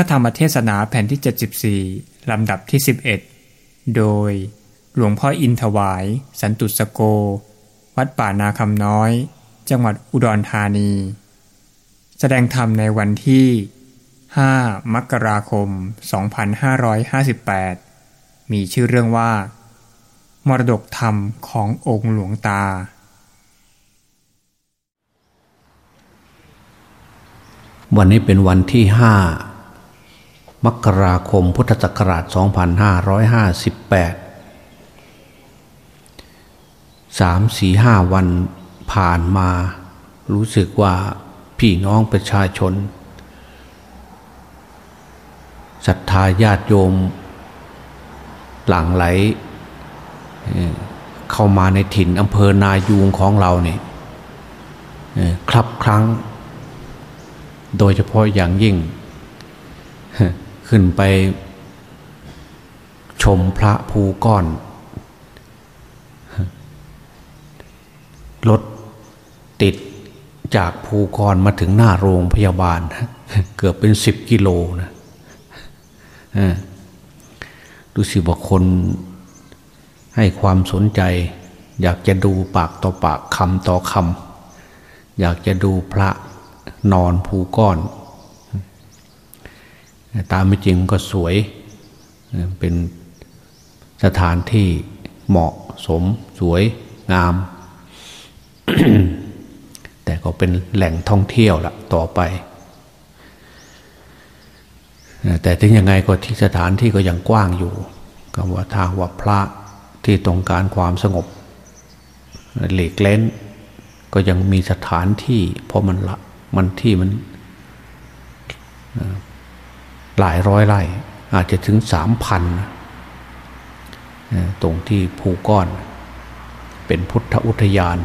ระธรรมเทศนาแผ่นที่ 74 ลำดับที่ 11 โดย หลวงพ่ออินถวาย สันตุสโก วัดป่านาคำน้อย จังหวัดอุดรธานี แสดงธรรมในวันที่ 5 มกราคม 2558 มีชื่อเรื่องว่า มรดกธรรมขององค์หลวงตาวันนี้เป็นวันที่ห้า มกราคมพุทธศักราช 2558สามสี่ห้าวันผ่านมา รู้สึกว่าพี่น้องประชาชนศรัทธาญาติโยม หลั่งไหล เข้ามาในถิ่นอำเภอนายูงของเราเนี่ยครับครั้ง โดยเฉพาะอย่างยิ่ง ขึ้นไปชมพระภูก้อน รถติดจากภูก้อนมาถึงหน้าโรงพยาบาล เกือบเป็นสิบกิโลนะดูสิว่าคนให้ความสนใจ อยากจะดูปากต่อปากคำต่อคำอยากจะดูพระนอนภูก้อน ตามไม่จริงก็สวยเป็นสถานที่เหมาะสมสวยงาม แต่ก็เป็นแหล่งท่องเที่ยวละต่อไป แต่ถึงยังไงก็ที่สถานที่ก็ยังกว้างอยู่คำว่าทางว่าพระที่ต้องการความสงบหลีกเล้น ก็ยังมีสถานที่ เพราะมันละมันที่มัน หลายร้อยไร่ อาจจะถึงสามพันตรงที่ภูก้อน เป็นพุทธอุทยาน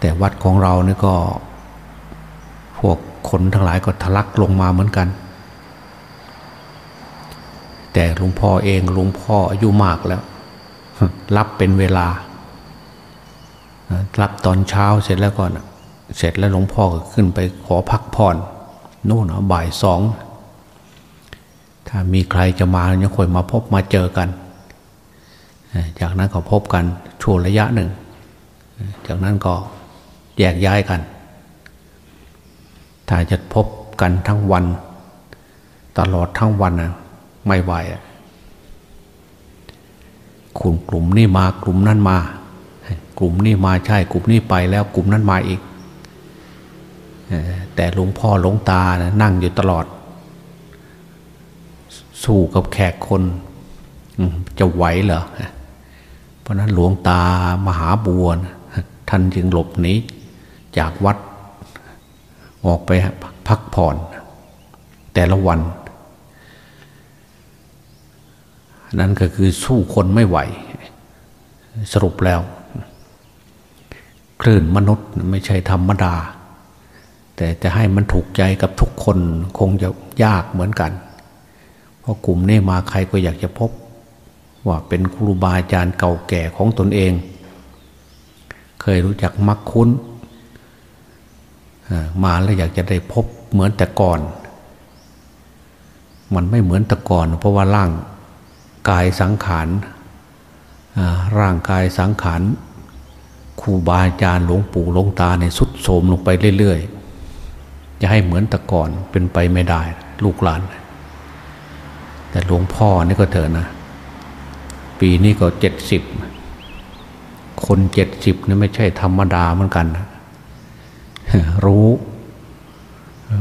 แต่วัดของเรานี่ก็พวกคนทั้งหลายก็ทะลักลงมาเหมือนกัน แต่หลวงพ่อเองหลวงพ่ออายุมากแล้ว รับเป็นเวลา รับตอนเช้าเสร็จแล้วก่อน เสร็จแล้วหลวงพ่อก็ขึ้นไปขอพักผ่อนโน่นบ่ายสอง ถ้ามีใครจะมาเนี่ยค่อยมาพบมาเจอกัน จากนั้นก็พบกันช่วงระยะหนึ่ง จากนั้นก็แยกย้ายกัน ถ้าจะพบกันทั้งวัน ตลอดทั้งวันนะไม่ไหวกลุ่มกลุ่มนี่มากลุ่มนั้นมา กลุ่มนี้มาใช่กลุ่มนี้ไปแล้วกลุ่มนั้นมาอีก แต่หลวงพ่อหลวงตานะนั่งอยู่ตลอด สู้กับแขกคนจะไหวเหรอเพราะนั้นหลวงตามหาบัวนะท่านจึงหลบหนีจากวัดออกไปพักผ่อน แต่ละวัน นั่นก็คือสู้คนไม่ไหว สรุปแล้ว คลื่นมนุษย์ไม่ใช่ธรรมดา แต่จะให้มันถูกใจกับทุกคนคงจะยากเหมือนกัน เพราะกลุ่มนี้มาใครก็อยากจะพบ ว่าเป็นครูบาอาจารย์เก่าแก่ของตนเอง เคยรู้จักมักคุ้น มาแล้วอยากจะได้พบเหมือนแต่ก่อน มันไม่เหมือนแต่ก่อน เพราะว่าร่างกายสังขารร่างกายสังขารครูบาอาจารย์หลวงปู่หลวงตาในสุดโสมลงไปเรื่อยๆ จะให้เหมือนแต่ก่อนเป็นไปไม่ได้ ลูกหลาน แต่หลวงพ่อนี่ก็เถอะนะ ปีนี้ก็เจ็ดสิบคนเจ็ดสิบนี่ไม่ใช่ธรรมดาเหมือนกันนะรู้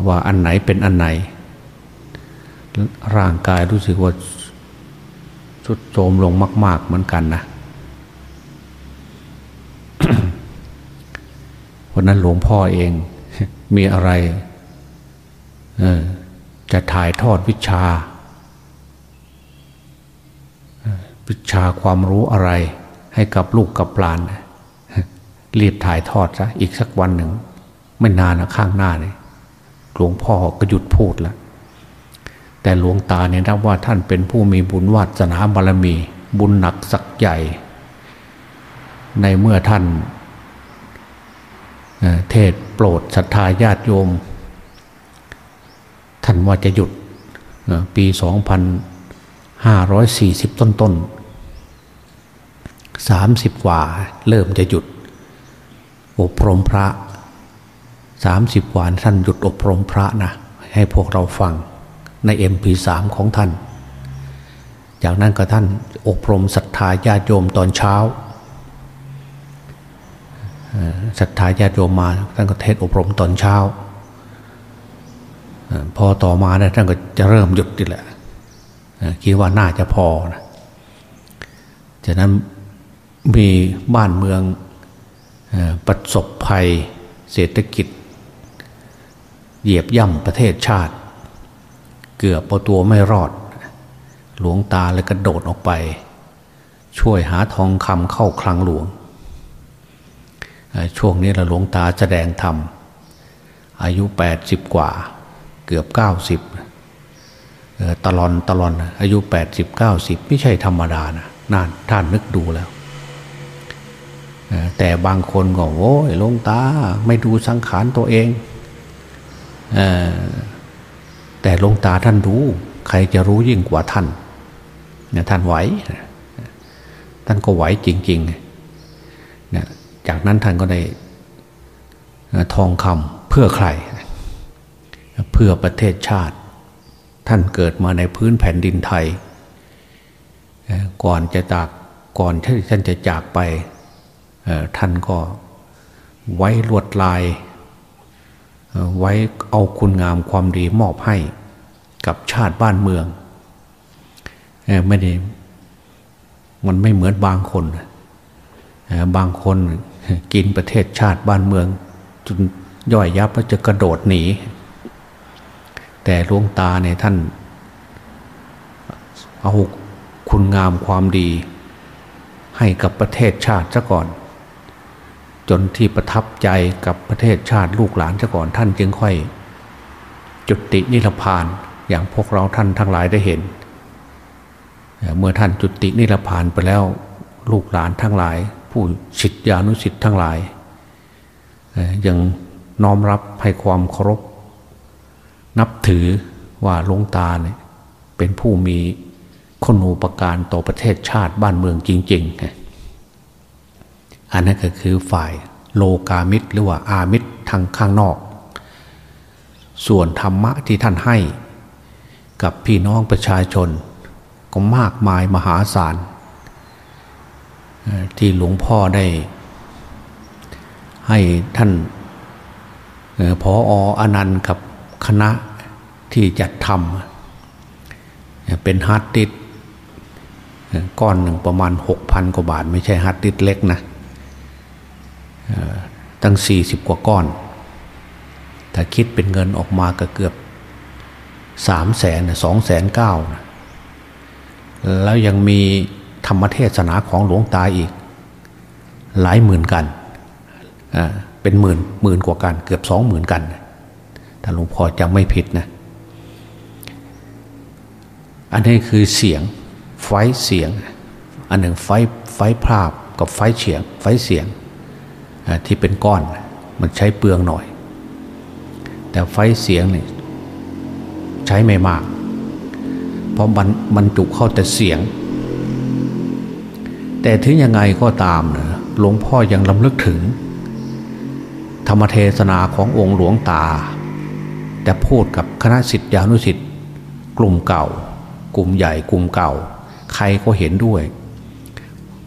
ว่าอันไหนเป็นอันไหน ร่างกายรู้สึกว่าสุดโทมลงมาก ๆ เหมือนกันนะเพราะนั้นหลวงพ่อเองมีอะไร จะถ่ายทอดวิชา วิชาความรู้อะไร ให้กับลูกกับหลานรีบถ่ายทอดซะอีกสักวันหนึ่ง ไม่นานนะข้างหน้าเนี่ยหลวงพ่อก็หยุดพูดแล้วแต่หลวงตาเนี่ยนับว่าท่านเป็นผู้มีบุญวาสนาบารมี บุญหนักสักใหญ่ ในเมื่อท่านเทศโปรดศรัทธาญาติโยม ท่านว่าจะหยุดปี 2540 ต้นต้น30 กว่าเริ่มจะหยุด อบรมพระ 30 กว่าท่านหยุดอบรมพระนะให้พวกเราฟังใน MP3 ของท่าน จากนั้นก็ท่านอบรมศรัทธาญาติโยมตอนเช้าศรัทธาญาติโยมมาท่านก็เทศอบรมตอนเช้า พอต่อมาเนี่ยท่านก็จะเริ่มหยุดดีแหละคิดว่าน่าจะพอนะจากนั้นมีบ้านเมืองประสบภัยเศรษฐกิจ เหยียบย่ำประเทศชาติ เกือบพอตัวไม่รอด หลวงตาเลยกระโดดออกไป ช่วยหาทองคำเข้าคลังหลวง ช่วงนี้เราหลวงตาแสดงธรรมอายุแปดสิบกว่า เกือบเก้าสิบตลอนตลอนอายุแปดสิบเก้าสิบไม่ใช่ธรรมดานะน่าท่านนึกดูแล้ว แต่บางคนก็โอ้ยลงตาไม่ดูสังขารตัวเองแต่ลงตาท่านรู้ ใครจะรู้ยิ่งกว่าท่านเนี่ยท่านไหว ท่านก็ไหวจริงๆเนี่ยจากนั้นท่านก็ได้ทองคำเพื่อใคร เพื่อประเทศชาติ ท่านเกิดมาในพื้นแผ่นดินไทย ก่อนจะจากก่อนที่ท่านจะจากไปท่านก็ไว้ลวดลาย ไว้เอาคุณงามความดีมอบให้กับชาติบ้านเมืองไม่ได้มันไม่เหมือนบางคนบางคนกินประเทศชาติบ้านเมืองจนย่อยยับแล้วจะกระโดดหนี แต่หลวงตาเนี่ยท่านเอาคุณงามความดี ให้กับประเทศชาติซะก่อน จนที่ประทับใจกับประเทศชาติลูกหลานซะก่อนท่านจึงค่อย จุตินิพพานอย่างพวกเราท่านทั้งหลายได้เห็น เมื่อท่านจุตินิพพานไปแล้วลูกหลานทั้งหลาย ผู้ศิษยานุศิษย์ทั้งหลายยังน้อมรับให้ความเคารพ นับถือว่าหลวงตาเนี่ยเป็นผู้มีคุณูปการต่อประเทศชาติบ้านเมืองจริงๆ อันนั้นก็คือฝ่ายโลกามิตรหรือว่าอามิตรทางข้างนอก ส่วนธรรมะที่ท่านให้ กับพี่น้องประชาชน ก็มากมายมหาศาล ที่หลวงพ่อได้ ให้ท่านพอออนันต์กับ คณะที่จัดทำเป็นฮาร์ดดิสก้อนหนึ่งประมาณหกพันกว่าบาท ไม่ใช่ฮาร์ดดิสก์เล็กนะตั้งสี่สิบกว่าก้อน ถ้าคิดเป็นเงินออกมาก็เกือบสามแสนสองแสนเก้าแล้วยังมีธรรมเทศนาของหลวงตาอีก หลายหมื่นกัณฑ์ เป็นหมื่นหมื่นกว่ากัณฑ์ เกือบสองหมื่นกัณฑ์ ถ้าหลวงพ่อจำไม่ผิดนะ อันนี้คือเสียงไฟเสียง อันหนึ่งไฟไฟภาพกับไฟเฉียง ไฟเสียงที่เป็นก้อนมันใช้เปลืองหน่อย แต่ไฟเสียงนี่ใช้ไม่มาก เพราะบรรจุเข้าแต่เสียง แต่ถึงยังไงก็ตามนะหลวงพ่อยังลำลึกถึง ธรรมเทศนาขององค์หลวงตา แต่พูดกับคณะสิทธิานุสิทธิ์กลุ่มเก่า กลุ่มใหญ่กลุ่มเก่า ใครก็เห็นด้วย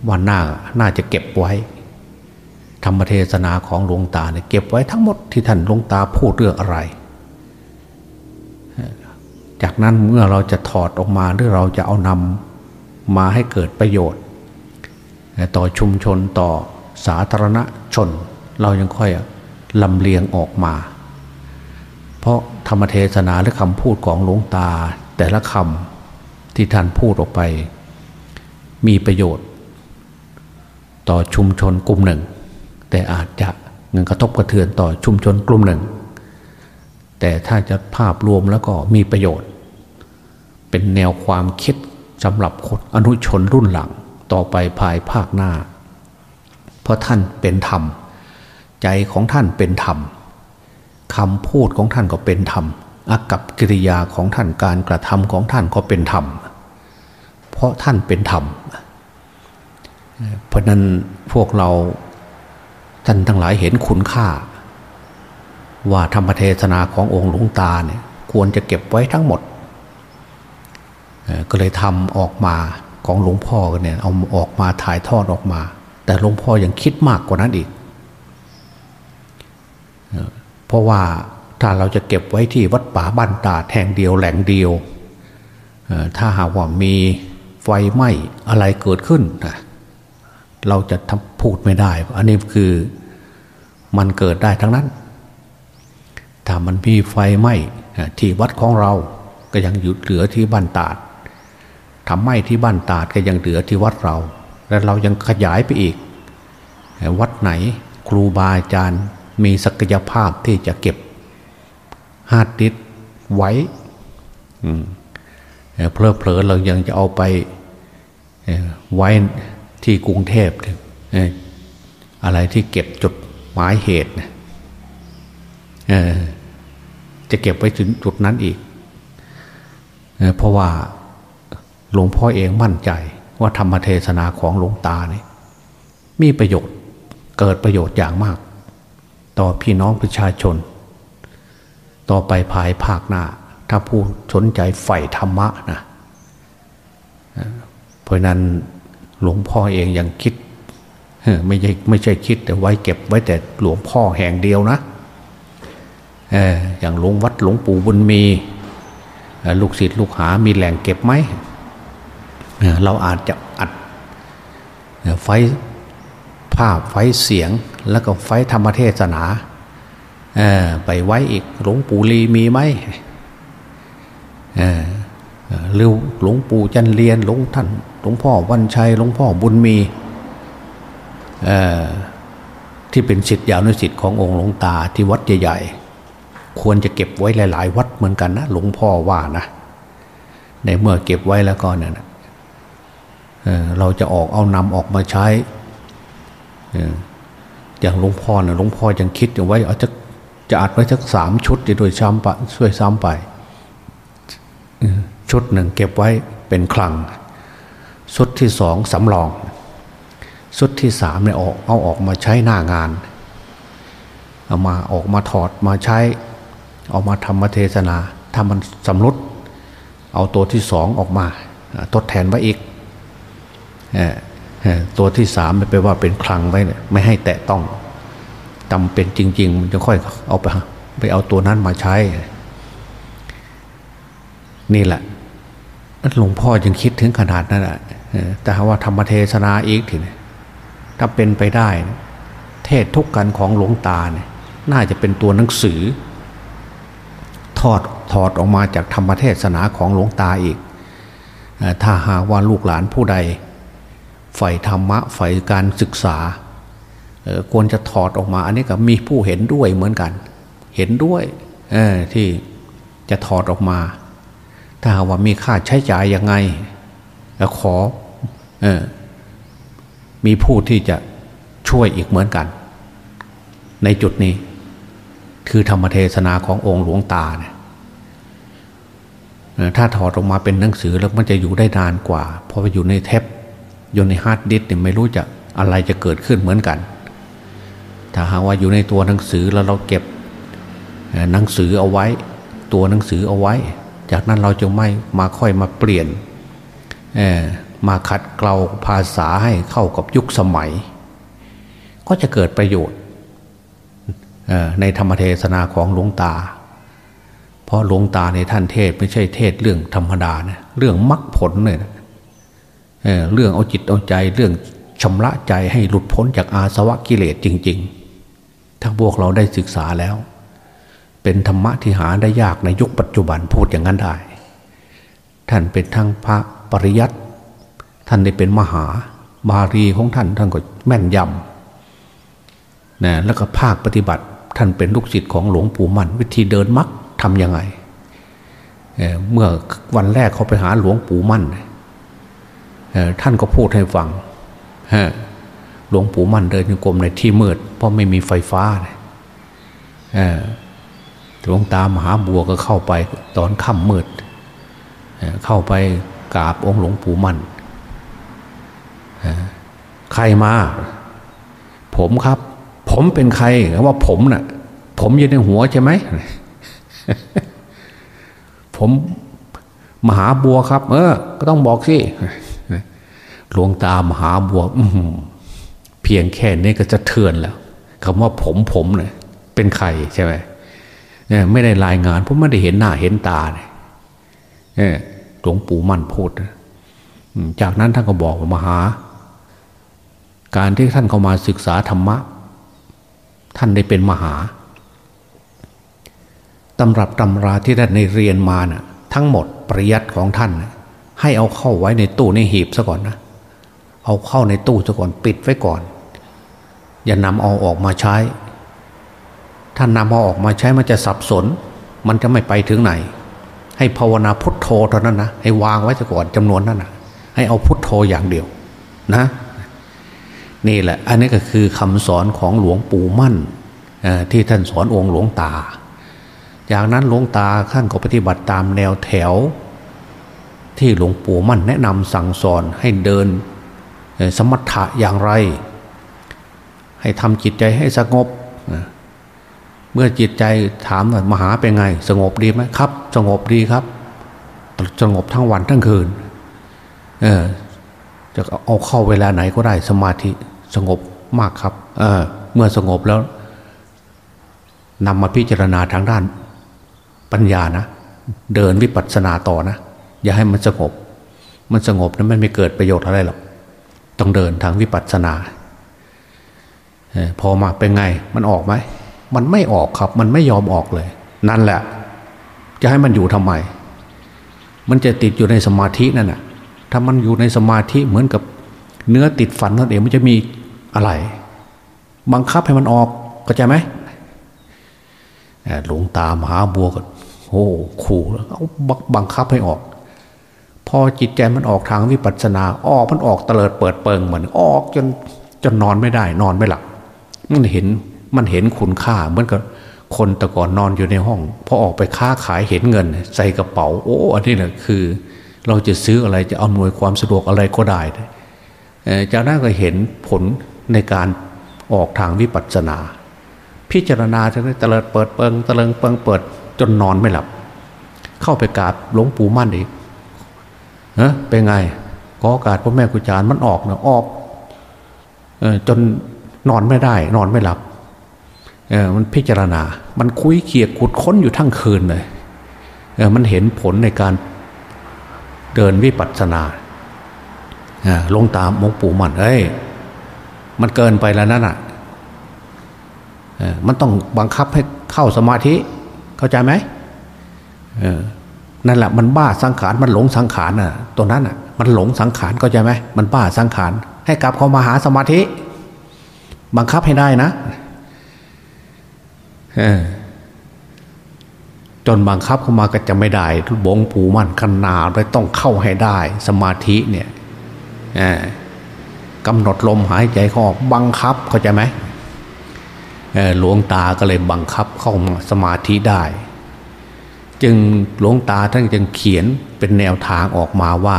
ว่าน่าน่าจะเก็บไว้ ธรรมเทศนาของหลวงตาเนี่ยเก็บไว้ทั้งหมดที่ท่านหลวงตาพูดเรื่องอะไร จากนั้นเมื่อเราจะถอดออกมาหรือเราจะเอานำมาให้เกิดประโยชน์ ต่อชุมชนต่อสาธารณชน เรายังค่อยลำเลียงออกมา ธรรมเทศนาหรือคำพูดของหลวงตา แต่ละคำที่ท่านพูดออกไป มีประโยชน์ ต่อชุมชนกลุ่มหนึ่ง แต่อาจจะเงินกระทบกระเทือนต่อชุมชนกลุ่มหนึ่ง แต่ถ้าจะภาพรวมแล้วก็มีประโยชน์ เป็นแนวความคิดสำหรับคนอนุชนรุ่นหลังต่อไปภายภาคหน้า เพราะท่านเป็นธรรม ใจของท่านเป็นธรรม คำพูดของท่านก็เป็นธรรมอากับกิริยาของท่านการกระทำของท่านก็เป็นธรรม เพราะท่านเป็นธรรม เพราะนั้นพวกเราท่านทั้งหลายเห็นคุณค่า ว่าธรรมเทศนาขององค์หลวงตาเนี่ยควรจะเก็บไว้ทั้งหมด ก็เลยทำออกมาของหลวงพ่อเนี่ยเอาออกมาถ่ายทอดออกมา แต่หลวงพ่อยังคิดมากกว่านั้นอีก ราะว่าถ้าเราจะเก็บไว้ที่วัดป่าบ้านตาแห่งเดียวแหล่งเดียว ถ้าหากว่ามีไฟไหม้อะไรเกิดขึ้น เราจะทำพูดไม่ได้ อันนี้คือมันเกิดได้ทั้งนั้น ถ้ามันมีไฟไหม้ที่วัดของเราก็ยังอยู่เหลือที่บ้านตาดทำไหม้ที่บ้านตาดก็ยังเหลือที่วัดเรา และเรายังขยายไปอีก วัดไหนครูบาอาจารย์ มีศักยภาพที่จะเก็บฮาร์ดดิสก์ไว้เผลอเผลอเรายังจะเอาไปไว้ที่กรุงเทพอะไรที่เก็บจดหมายเหตุจะเก็บไว้ถึงจุดนั้นอีกเพราะว่าหลวงพ่อเองมั่นใจว่าธรรมเทศนาของหลวงตาเนี่ยมีประโยชน์เกิดประโยชน์อย่างมาก ต่อพี่น้องประชาชน ต่อไปภายภาคหน้า ถ้าผู้สนใจใฝ่ธรรมะนะเพราะนั้นหลวงพ่อเองยังคิดไม่ใช่ไม่ใช่คิดแต่ไว้เก็บไว้แต่หลวงพ่อแห่งเดียวนะอย่างหลวงวัดหลวงปู่บุญมีลูกศิษย์ลูกหามีแหล่งเก็บไหมเราอาจจะอัดไฟภาพไฟเสียง แล้วก็ไฟธรรมเทศนาไปไว้อีกหลวงปู่ลีมีไหมหรือหลวงปู่จันเรียนหลวงท่านหลวงพ่อวันชัยหลวงพ่อบุญมีที่เป็นสิทธิยาวนุสิทธิ์ขององค์หลวงตาที่วัดใหญ่ๆควรจะเก็บไว้หลาย ๆ วัดเหมือนกันนะหลวงพ่อว่านะในเมื่อเก็บไว้แล้วก็เนี่ยเราจะออกเอานำออกมาใช้ อย่างหลวงพ่อนะหลวงพ่อยังคิดอยู่ไว้เอาจะจะอัดไว้สักสามชุดจะโดยซ้ำไปช่วยซ้ำไปชุดหนึ่งเก็บไว้เป็นคลัง ชุดที่สองสำรอง ชุดที่สามเนี่ยออกเอาออกมาใช้หน้างาน เอามาออกมาถอดมาใช้ เอามาทำมาเทศนาถ้ามันสำรุดเอาตัวที่สองออกมาทดแทนไว้อีก ตัวที่สามไปว่าเป็นคลังไว้เนี่ยไม่ให้แตะต้องจำเป็นจริง ๆ มันจะค่อยเอาไปไปเอาตัวนั้นมาใช้ นี่แหละหลวงพ่อยังคิดถึงขนาดนั้นแหละแต่ว่าธรรมเทศนาอีกทีนถ้าเป็นไปได้ เทศทุกกันของหลวงตาเนี่ย น่าจะเป็นตัวหนังสือถอดถอดออกมาจากธรรมเทศนาของหลวงตาอีก ถ้าหากว่าลูกหลานผู้ใด ใฝ่ธรรมะใฝ่การศึกษาควรจะถอดออกมา อันนี้ก็มีผู้เห็นด้วยเหมือนกัน เห็นด้วยที่จะถอดออกมา ถ้าว่ามีค่าใช้จ่ายยังไงขออมีผู้ที่จะช่วยอีกเหมือนกัน ในจุดนี้ คือธรรมเทศนาขององค์หลวงตาเนี่ยถ้าถอดออกมาเป็นหนังสือแล้วมันจะอยู่ได้นานกว่า เพราะอยู่ในเทป อยู่ในฮาร์ดดิสก์เนี่ยไม่รู้จะอะไรจะเกิดขึ้นเหมือนกัน ถ้าหากว่าอยู่ในตัวหนังสือแล้วเราเก็บหนังสือเอาไว้ ตัวหนังสือเอาไว้ จากนั้นเราจะไม่มาค่อยมาเปลี่ยนมาขัดเกลาภาษาให้เข้ากับยุคสมัย ก็จะเกิดประโยชน์ในธรรมเทศนาของหลวงตา เพราะหลวงตาในท่านเทศไม่ใช่เทศเรื่องธรรมดานะเรื่องมรรคผลเนี่ย เเรื่องเอาจิตเอาใจเรื่องชำระใจให้หลุดพ้นจากอาสวะกิเลสจริง ๆ ถ้าพวกเราได้ศึกษาแล้ว เป็นธรรมะที่หาได้ยากในยุคปัจจุบันพูดอย่างนั้นได้ ท่านเป็นทั้งพระปริยัติท่านได้เป็นมหาบาลีของท่านท่านก็แม่นยำนะแล้วก็ภาคปฏิบัติ ท่านเป็นลูกศิษย์ของหลวงปู่มั่น วิธีเดินมักทำยังไงเเมื่อวันแรกเขาไปหาหลวงปู่มั่น ท่านก็พูดให้ฟังหลวงปู่มั่นเดินโยกรมในที่มืด เพราะไม่มีไฟฟ้าเหลวงตามหาบัวก็เข้าไปตอนค่ำมืด เข้าไปกราบองค์หลวงปู่มั่นใครมา ผมครับ ผมเป็นใครว่าผมนะ่ะ ผมอยู่ในหัวใช่ไหมผมมหาบัวครับ เออ ก็ต้องบอกสิ หลวงตามหาบัวเพียงแค่นี้ก็จะเทือนแล้วคำว่าผมผมเนี่ยเป็นใครใช่ไหมเนี่ยไม่ได้รายงานเพราะไม่ได้เห็นหน้าเห็นตาเนี่ยหลวงปู่มั่นพูดจากนั้นท่านก็บอกมหา การที่ท่านเข้ามาศึกษาธรรมะ ท่านได้เป็นมหาตำรับตำราที่ท่านในเรียนมานะ่ะ ทั้งหมดปริยัติของท่านให้เอาเข้าไว้ในตู้ในหีบซะก่อนนะ เอาเข้าในตู้ซะก่อนปิดไว้ก่อน อย่านำเอาออกมาใช้ ถ้านำเอาออกมาใช้มันจะสับสน มันจะไม่ไปถึงไหน ให้ภาวนาพุทโธเท่านั้นนะให้วางไว้ซะก่อนจำนวนนั้นนะให้เอาพุทโธอย่างเดียวนะ นี่แหละ อันนี้ก็คือคำสอนของหลวงปู่มั่นที่ท่านสอนองค์หลวงตา จากนั้นหลวงตาท่านก็ปฏิบัติตามแนวแถว ที่หลวงปู่มั่นแนะนำสั่งสอนให้เดิน สมถะอย่างไร ให้ทำจิตใจให้สงบ เมื่อจิตใจถามว่ามหาเป็นไง สงบดีไหมครับ สงบดีครับสงบทั้งวันทั้งคืนเออจะเอาเข้าเวลาไหนก็ได้สมาธิสงบมากครับ เออเมื่อสงบแล้วนำมาพิจารณาทางด้านปัญญานะ เดินวิปัสสนาต่อนะ อย่าให้มันสงบ มันสงบนั้นมันไม่เกิดประโยชน์อะไรหรอก ต้องเดินทางวิปัสสนาพอมาเป็นไงมันออกไหมมันไม่ออกครับ มันไม่ยอมออกเลย นั่นแหละ จะให้มันอยู่ทำไม มันจะติดอยู่ในสมาธินั่นแหะถ้ามันอยู่ในสมาธิเหมือนกับเนื้อติดฝันนั่นเองมันจะมีอะไร บังคับให้มันออกเข้าใจไหมหลวงตามหาบัวก็โอ้ขู่แล้วเอาบังคับให้ออก พอจิตใจมันออกทางวิปัสสนาออกมันออกเตลิดเปิดเปิงเหมือนออกจนจนนอนไม่ได้ นอนไม่หลับมันเห็นมันเห็นคุณค่าเหมือนกับคนแต่ก่อนนอนอยู่ในห้อง พอออกไปค้าขายเห็นเงิน ใส่กระเป๋า โอ้อันนี้แหละคือ เราจะซื้ออะไรจะเอาหน่วยความสะดวกอะไรก็ได้จากนั้นก็เห็นผลในการออกทางวิปัสสนา พิจารณาจนเตลิดเปิดเปิงเตลิงเปิงเปิดจนนอนไม่หลับ เข้าไปกราบหลวงปู่มั่นอีก ฮ้เป็นไงก็กาดพ่อแม่ครูอาจารย์มันออกเนะออกออจนนอนไม่ได้ นอนไม่หลับเอมันพิจารณา มันคุยเคียขุดค้นอยู่ทั้งคืนเลยเอมันเห็นผลในการเดินวิปัสสนาลงตามหลวงปู่มันเอ้ยมันเกินไปแล้วนั่นอะมันต้องบังคับให้เข้าสมาธิ เข้าใจไหม นั่นแหละมันบ้าสังขารมันหลงสังขารน่ะตัวนั้นอะมันหลงสังขารเข้าใจไหมมันบ้าสังขารให้กลับเข้ามาหาสมาธิ บังคับให้ได้นะจนบังคับเข้ามาก็จะไม่ได้บงปูมันขนาดเลยต้องเข้าให้ได้ สมาธิเนี่ยกำหนดลมหายใจเข้าออกบังคับเข้าใจไหมหลวงตาก็เลยบังคับเข้ามาสมาธิได้ จึงหลวงตาท่านจึงเขียนเป็นแนวทางออกมาว่า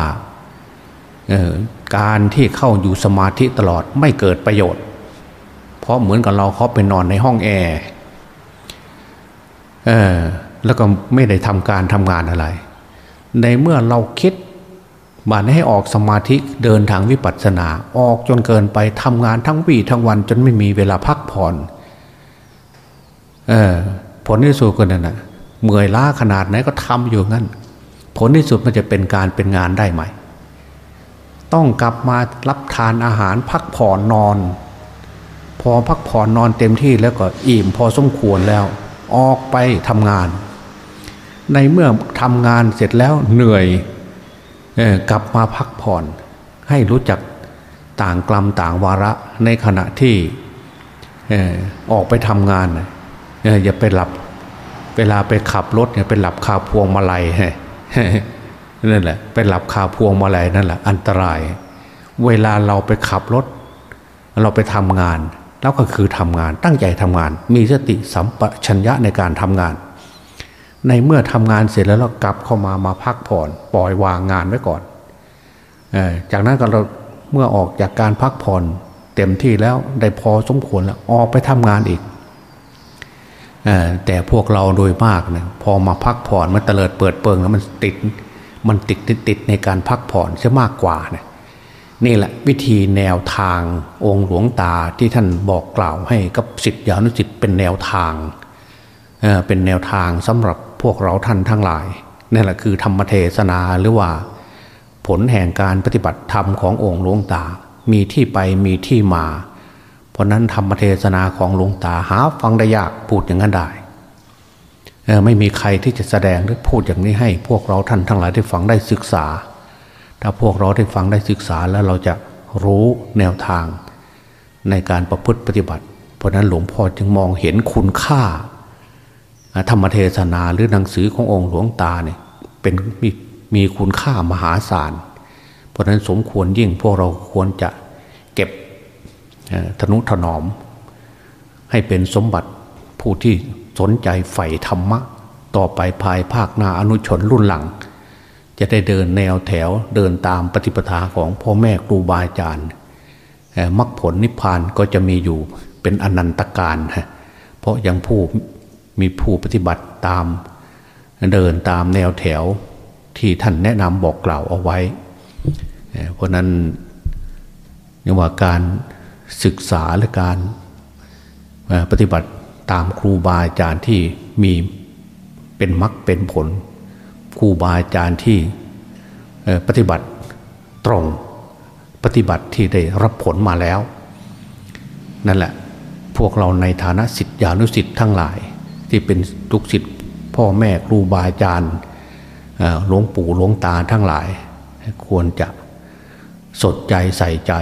การที่เข้าอยู่สมาธิตลอดไม่เกิดประโยชน์ เพราะเหมือนกับเราเขาไปนอนในห้องแอร์แล้วก็ไม่ได้ทำการทำงานอะไร ในเมื่อเราคิดบานให้ออกสมาธิเดินทางวิปัสสนา ออกจนเกินไปทำงานทั้งวี่ทั้งวันจนไม่มีเวลาพักผ่อนออผลที่สุดก็นั่นนะ เมื่อยล้าขนาดไหนก็ทำอยู่งั้น ผลที่สุดมันจะเป็นการเป็นงานได้ไหม ต้องกลับมารับทานอาหารพักผ่อนนอน พอพักผ่อนนอนเต็มที่แล้วก็อิ่มพอสมควรแล้ว ออกไปทำงาน ในเมื่อทำงานเสร็จแล้วเหนื่อยกลับมาพักผ่อน ให้รู้จักต่างกลัมต่างวาระในขณะที่ออกไปทำงานอย่าไปหลับ เวลาไปขับรถเนี่ยไปหลับคาพวงมาลัยนั่นแหละไปหลับคาพวงมาลัยนั่นแหละอันตราย เวลาเราไปขับรถ เราไปทำงานแล้วก็คือทำงานตั้งใจทำงาน มีสติสัมปชัญญะในการทำงาน ในเมื่อทำงานเสร็จแล้วเรากลับเข้ามามาพักผ่อน ปล่อยวางงานไว้ก่อนจากนั้นก็เราเมื่อออกจากการพักผ่อนเต็มที่แล้วได้พอสมควรแล้วออกไปทำงานอีก แต่พวกเราโดยมากเนี่ยพอมาพักผ่อนมันเตลิดเปิดเปิงแล้วมันติดมันติดติดติดในการพักผ่อนจะมากกว่าเนี่ยนี่แหละวิธีแนวทางองค์หลวงตาที่ท่านบอกกล่าวให้กับสิทธิอนุสิทธิ์เป็นแนวทางเเป็นแนวทางสำหรับพวกเราท่านทั้งหลายนี่แหละคือธรรมเทศนาหรือว่า ผลแห่งการปฏิบัติธรรมขององค์หลวงตา มีที่ไปมีที่มา เพราะนั้นธรรมเทศนาของหลวงตาหาฟังได้ยากพูดอย่างนั้นได้ไม่มีใครที่จะแสดงหรือพูดอย่างนี้ให้ พวกเราท่านทั้งหลายได้ฟังได้ศึกษา ถ้าพวกเราได้ฟังได้ศึกษาแล้วเราจะรู้แนวทางในการประพฤติปฏิบัติ เพราะนั้นหลวงพ่อจึงมองเห็นคุณค่า ธรรมเทศนาหรือหนังสือขององค์หลวงตาเนี่ยเป็นมีมีคุณค่ามหาศาล เพราะนั้นสมควรยิ่งพวกเราควรจะเก็บ ธนุถนอม ให้เป็นสมบัติผู้ที่สนใจใฝ่ธรรมะ ต่อไปภายภาคหน้าอนุชนรุ่นหลัง จะได้เดินแนวแถวเดินตามปฏิปทาของพ่อแม่ครูบาอาจารย์มรรคผลนิพพานก็จะมีอยู่เป็นอนันตการเพราะยังผู้มีผู้ปฏิบัติตามเดินตามแนวแถวที่ท่านแนะนำบอกกล่าวเอาไว้ เพราะนั้นนว่าการ ศึกษาและการปฏิบัติตามครูบาอาจารย์ที่มีเป็นมรรคเป็นผลครูบาอาจารย์ที่ปฏิบัติตรงปฏิบัติที่ได้รับผลมาแล้ว นั่นแหละพวกเราในฐานะสิทธิานุสิทธิ์ทั้งหลาย ที่เป็นทุกสิทธิ์พ่อแม่ครูบาอาจารย์หลวงปู่หลวงตาทั้งหลาย ควรจะสดใจใส่ใจ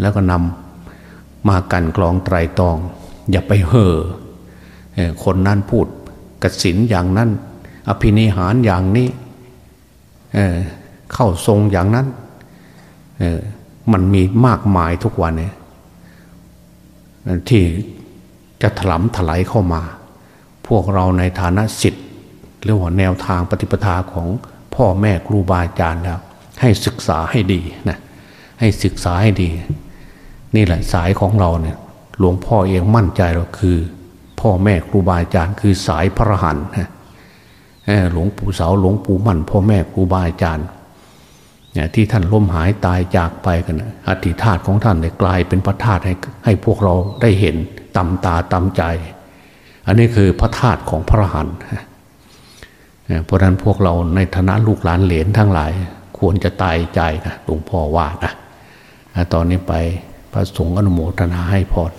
แล้วก็นำ มากันกรองไตรตอง อย่าไปเห่อคนนั้นพูดกสินอย่างนั้น อภินิหารอย่างนี้เเข้าทรงอย่างนั้นมันมีมากมายทุกวันเนี่ยที่จะถลำถลายเข้ามา พวกเราในฐานะสิทธิ์หรือว่าแนวทางปฏิปทาของพ่อแม่ครูบาอาจารย์แล้ว ให้ศึกษาให้ดีนะให้ศึกษาให้ดี นี่แหละสายของเราเนี่ย หลวงพ่อเองมั่นใจเราคือ พ่อแม่ครูบาอาจารย์คือสายพระหันนะหลวงปู่เสาหลวงปู่มั่น พ่อแม่ครูบาอาจารย์เนี่ยที่ท่านล้มหายตายจากไปกันอธิธาตของท่านเลยกลายเป็นพระธาตุให้ให้พวกเราได้เห็นตำตาตำใจ อันนี้คือพระธาตุของพระหันเพราะนั้นพวกเราในฐานะลูกหลานเหลนทั้งหลาย ควรจะตายใจนะหลวงพ่อว่านะตอนนี้ไป พระสงฆ์อนุโมทนาให้พร